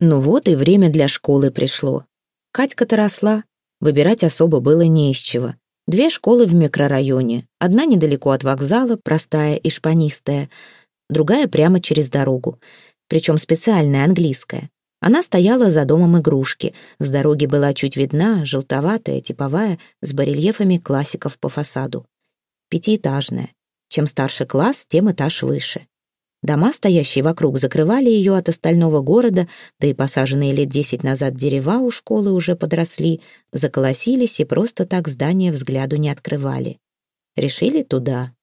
Ну вот и время для школы пришло. Катька-то росла, выбирать особо было не из чего. Две школы в микрорайоне, одна недалеко от вокзала, простая и шпанистая, другая прямо через дорогу, причем специальная английская. Она стояла за домом игрушки, с дороги была чуть видна, желтоватая, типовая, с барельефами классиков по фасаду. Пятиэтажная. Чем старше класс, тем этаж выше. Дома, стоящие вокруг, закрывали ее от остального города, да и посаженные лет десять назад дерева у школы уже подросли, заколосились и просто так здание взгляду не открывали. Решили туда.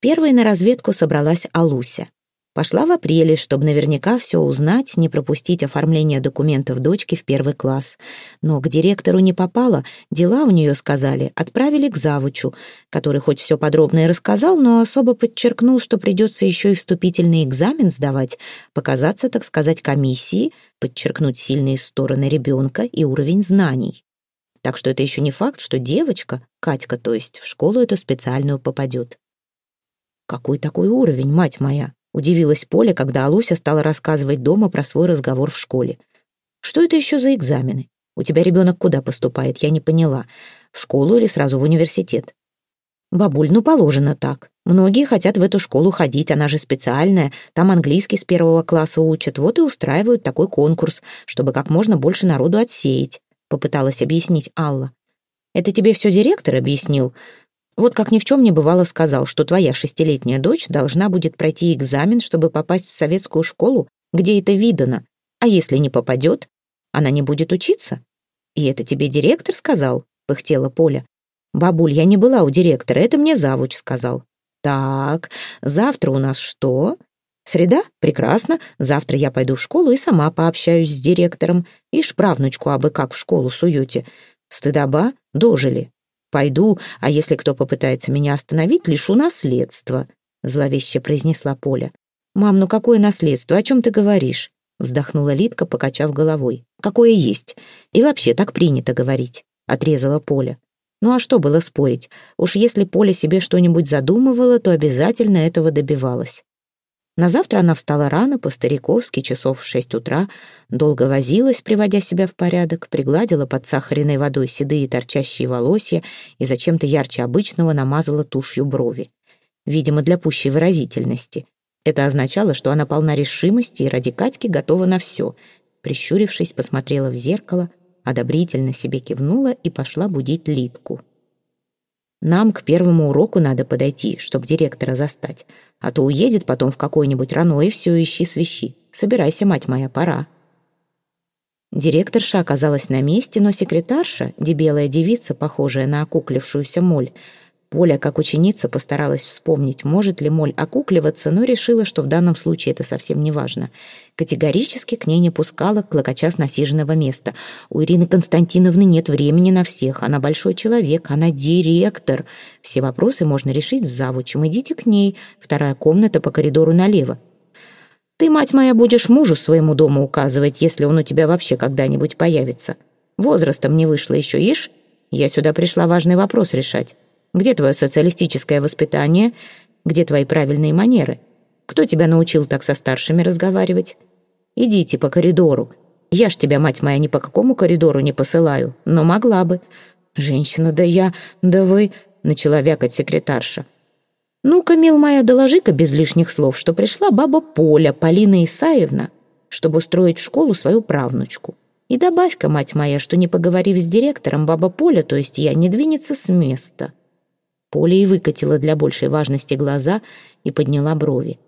Первой на разведку собралась Алуся. Пошла в апреле, чтобы наверняка все узнать, не пропустить оформление документов дочки в первый класс. Но к директору не попала, дела у нее, сказали, отправили к завучу, который хоть все подробно и рассказал, но особо подчеркнул, что придется еще и вступительный экзамен сдавать, показаться, так сказать, комиссии, подчеркнуть сильные стороны ребенка и уровень знаний. Так что это еще не факт, что девочка, Катька, то есть, в школу эту специальную попадет. Какой такой уровень, мать моя? Удивилась Поля, когда Алуся стала рассказывать дома про свой разговор в школе. «Что это еще за экзамены? У тебя ребенок куда поступает? Я не поняла. В школу или сразу в университет?» «Бабуль, ну положено так. Многие хотят в эту школу ходить, она же специальная. Там английский с первого класса учат. Вот и устраивают такой конкурс, чтобы как можно больше народу отсеять», — попыталась объяснить Алла. «Это тебе все директор объяснил? Вот как ни в чем не бывало сказал, что твоя шестилетняя дочь должна будет пройти экзамен, чтобы попасть в советскую школу, где это видано. А если не попадет, она не будет учиться. И это тебе директор сказал, пыхтела Поля. Бабуль, я не была у директора, это мне завуч сказал. Так, завтра у нас что? Среда? Прекрасно. Завтра я пойду в школу и сама пообщаюсь с директором. Ишь, правнучку абы как в школу суете. Стыдоба? Дожили. «Пойду, а если кто попытается меня остановить, лишу наследства», — зловеще произнесла Поля. «Мам, ну какое наследство? О чем ты говоришь?» — вздохнула Литка, покачав головой. «Какое есть. И вообще так принято говорить», — отрезала Поля. Ну а что было спорить? Уж если Поля себе что-нибудь задумывала, то обязательно этого добивалась. На завтра она встала рано, по-стариковски, часов в шесть утра, долго возилась, приводя себя в порядок, пригладила под сахарной водой седые торчащие волосья и зачем-то ярче обычного намазала тушью брови. Видимо, для пущей выразительности. Это означало, что она полна решимости и ради Катьки готова на все. Прищурившись, посмотрела в зеркало, одобрительно себе кивнула и пошла будить Литку. «Нам к первому уроку надо подойти, чтобы директора застать», а то уедет потом в какой-нибудь рано и все, ищи свищи. Собирайся, мать моя, пора». Директорша оказалась на месте, но секретарша, дебелая девица, похожая на окуклившуюся моль, Поля, как ученица, постаралась вспомнить, может ли моль окукливаться, но решила, что в данном случае это совсем не важно. Категорически к ней не пускала клокоча с насиженного места. У Ирины Константиновны нет времени на всех. Она большой человек, она директор. Все вопросы можно решить с завучем. Идите к ней. Вторая комната по коридору налево. Ты, мать моя, будешь мужу своему дому указывать, если он у тебя вообще когда-нибудь появится. Возрастом не вышло еще, ишь? Я сюда пришла важный вопрос решать. Где твое социалистическое воспитание? Где твои правильные манеры? Кто тебя научил так со старшими разговаривать? Идите по коридору. Я ж тебя, мать моя, ни по какому коридору не посылаю, но могла бы. Женщина, да я, да вы, начала вякать секретарша. Ну-ка, мил моя, доложи-ка без лишних слов, что пришла баба Поля, Полина Исаевна, чтобы устроить в школу свою правнучку. И добавь-ка, мать моя, что не поговорив с директором, баба Поля, то есть я, не двинется с места. Поля и выкатила для большей важности глаза и подняла брови.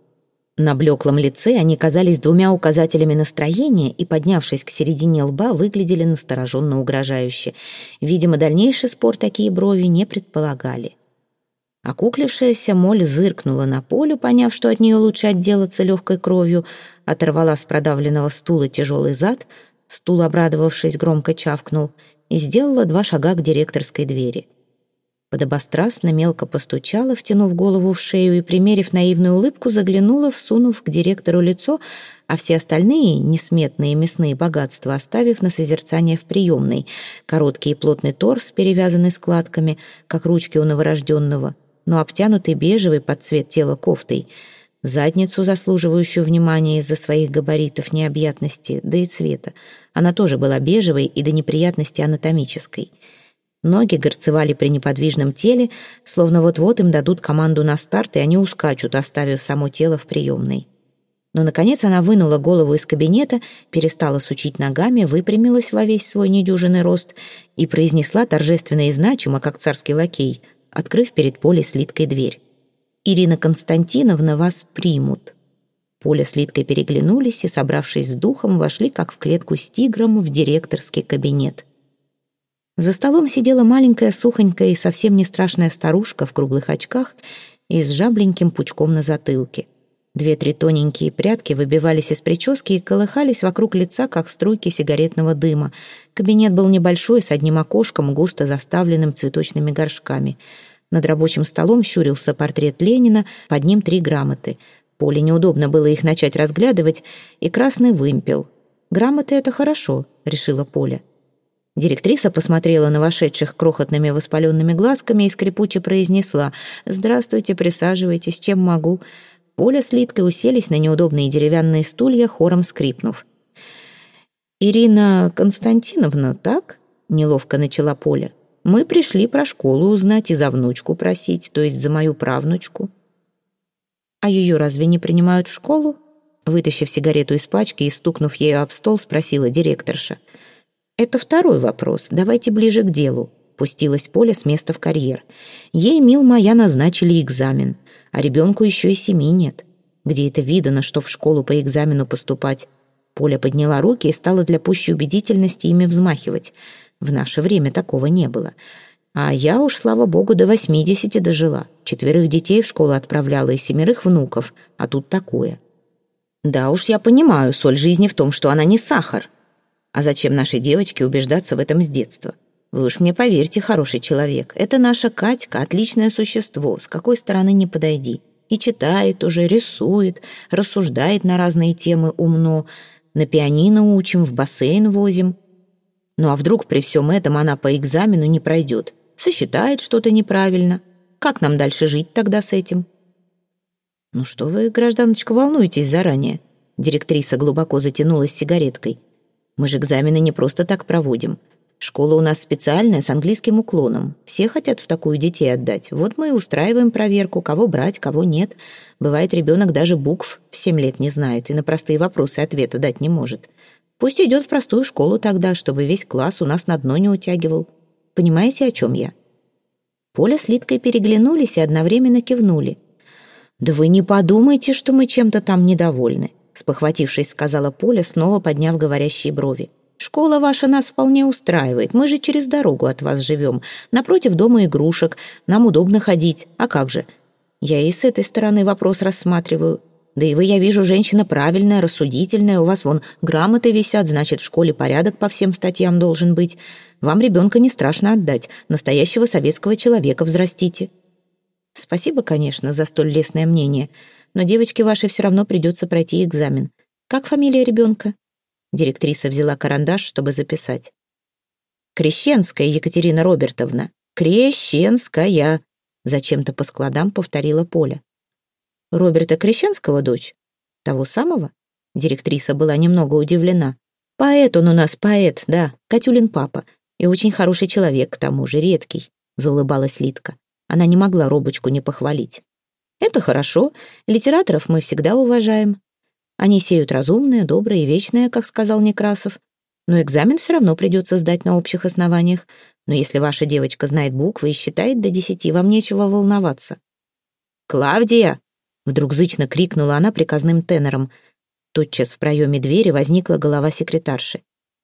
На блеклом лице они казались двумя указателями настроения и, поднявшись к середине лба, выглядели настороженно угрожающе. Видимо, дальнейший спор такие брови не предполагали. Окуклившаяся моль зыркнула на полю, поняв, что от нее лучше отделаться легкой кровью, оторвала с продавленного стула тяжелый зад, стул, обрадовавшись, громко чавкнул, и сделала два шага к директорской двери. Подобострастно мелко постучала, втянув голову в шею и, примерив наивную улыбку, заглянула, всунув к директору лицо, а все остальные несметные мясные богатства оставив на созерцание в приемной. Короткий и плотный торс, перевязанный складками, как ручки у новорожденного, но обтянутый бежевый под цвет тела кофтой. задницу, заслуживающую внимания из-за своих габаритов, необъятности, да и цвета. Она тоже была бежевой и до неприятности анатомической. Ноги горцевали при неподвижном теле, словно вот-вот им дадут команду на старт, и они ускачут, оставив само тело в приемной. Но, наконец, она вынула голову из кабинета, перестала сучить ногами, выпрямилась во весь свой недюжинный рост и произнесла торжественно и значимо, как царский лакей, открыв перед Полей слиткой дверь. «Ирина Константиновна вас примут». Поля с Литкой переглянулись и, собравшись с духом, вошли, как в клетку с тигром, в директорский кабинет. За столом сидела маленькая, сухонькая и совсем не страшная старушка в круглых очках и с жабленьким пучком на затылке. Две-три тоненькие прядки выбивались из прически и колыхались вокруг лица, как струйки сигаретного дыма. Кабинет был небольшой, с одним окошком, густо заставленным цветочными горшками. Над рабочим столом щурился портрет Ленина, под ним три грамоты. Поле неудобно было их начать разглядывать, и красный вымпел. «Грамоты — это хорошо», — решила Поля. Директриса посмотрела на вошедших крохотными воспаленными глазками и скрипуче произнесла «Здравствуйте, присаживайтесь, чем могу?» Поля с Литкой уселись на неудобные деревянные стулья, хором скрипнув. «Ирина Константиновна, так?» — неловко начала Поля. «Мы пришли про школу узнать и за внучку просить, то есть за мою правнучку». «А ее разве не принимают в школу?» Вытащив сигарету из пачки и стукнув ею об стол, спросила директорша. «Это второй вопрос. Давайте ближе к делу», — пустилась Поля с места в карьер. «Ей, мил моя, назначили экзамен а ребенку еще и семи нет. Где это видано, что в школу по экзамену поступать? Поля подняла руки и стала для пущей убедительности ими взмахивать. В наше время такого не было. А я уж, слава богу, до восьмидесяти дожила. Четверых детей в школу отправляла и семерых внуков, а тут такое. Да уж я понимаю, соль жизни в том, что она не сахар. А зачем нашей девочке убеждаться в этом с детства? Вы уж мне поверьте, хороший человек, это наша Катька, отличное существо, с какой стороны не подойди. И читает уже, рисует, рассуждает на разные темы умно, на пианино учим, в бассейн возим. Ну а вдруг при всем этом она по экзамену не пройдет, сосчитает что-то неправильно? Как нам дальше жить тогда с этим? Ну что вы, гражданочка, волнуетесь заранее? Директриса глубоко затянулась сигареткой. Мы же экзамены не просто так проводим. Школа у нас специальная, с английским уклоном. Все хотят в такую детей отдать. Вот мы и устраиваем проверку, кого брать, кого нет. Бывает, ребенок даже букв в семь лет не знает и на простые вопросы ответа дать не может. Пусть идет в простую школу тогда, чтобы весь класс у нас на дно не утягивал. Понимаете, о чем я?» Поля с Литкой переглянулись и одновременно кивнули. «Да вы не подумайте, что мы чем-то там недовольны», спохватившись, сказала Поля, снова подняв говорящие брови. Школа ваша нас вполне устраивает. Мы же через дорогу от вас живем. Напротив дома игрушек. Нам удобно ходить. А как же? Я и с этой стороны вопрос рассматриваю. Да и вы, я вижу, женщина правильная, рассудительная. У вас вон грамоты висят, значит, в школе порядок по всем статьям должен быть. Вам ребенка не страшно отдать. Настоящего советского человека взрастите. Спасибо, конечно, за столь лестное мнение. Но девочке вашей все равно придется пройти экзамен. Как фамилия ребенка? Директриса взяла карандаш, чтобы записать. «Крещенская Екатерина Робертовна! Крещенская!» Зачем-то по складам повторила Поля. «Роберта Крещенского дочь? Того самого?» Директриса была немного удивлена. «Поэт он у нас, поэт, да, Катюлин папа. И очень хороший человек, к тому же, редкий», — заулыбалась Литка. Она не могла Робочку не похвалить. «Это хорошо. Литераторов мы всегда уважаем. Они сеют разумное, доброе и вечное, как сказал Некрасов. Но экзамен все равно придется сдать на общих основаниях. Но если ваша девочка знает буквы и считает до десяти, вам нечего волноваться. «Клавдия!» — вдруг зычно крикнула она приказным тенором. Тотчас в проеме двери возникла голова секретарши.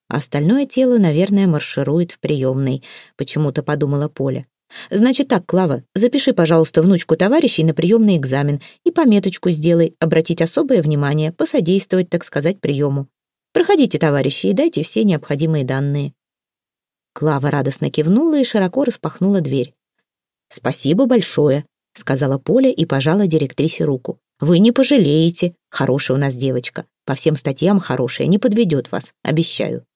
Остальное тело, наверное, марширует в приемной, почему-то подумала Поля. Значит так, Клава, запиши, пожалуйста, внучку товарищей на приемный экзамен и пометочку сделай, обратить особое внимание, посодействовать, так сказать, приему. Проходите, товарищи, и дайте все необходимые данные. Клава радостно кивнула и широко распахнула дверь. «Спасибо большое», — сказала Поля и пожала директрисе руку. «Вы не пожалеете. Хорошая у нас девочка. По всем статьям хорошая, не подведет вас, обещаю».